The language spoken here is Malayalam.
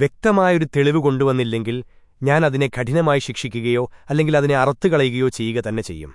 വ്യക്തമായൊരു തെളിവ് കൊണ്ടുവന്നില്ലെങ്കിൽ ഞാൻ അതിനെ കഠിനമായി ശിക്ഷിക്കുകയോ അല്ലെങ്കിൽ അതിനെ അറത്തുകളയുകയോ ചെയ്യുക തന്നെ ചെയ്യും.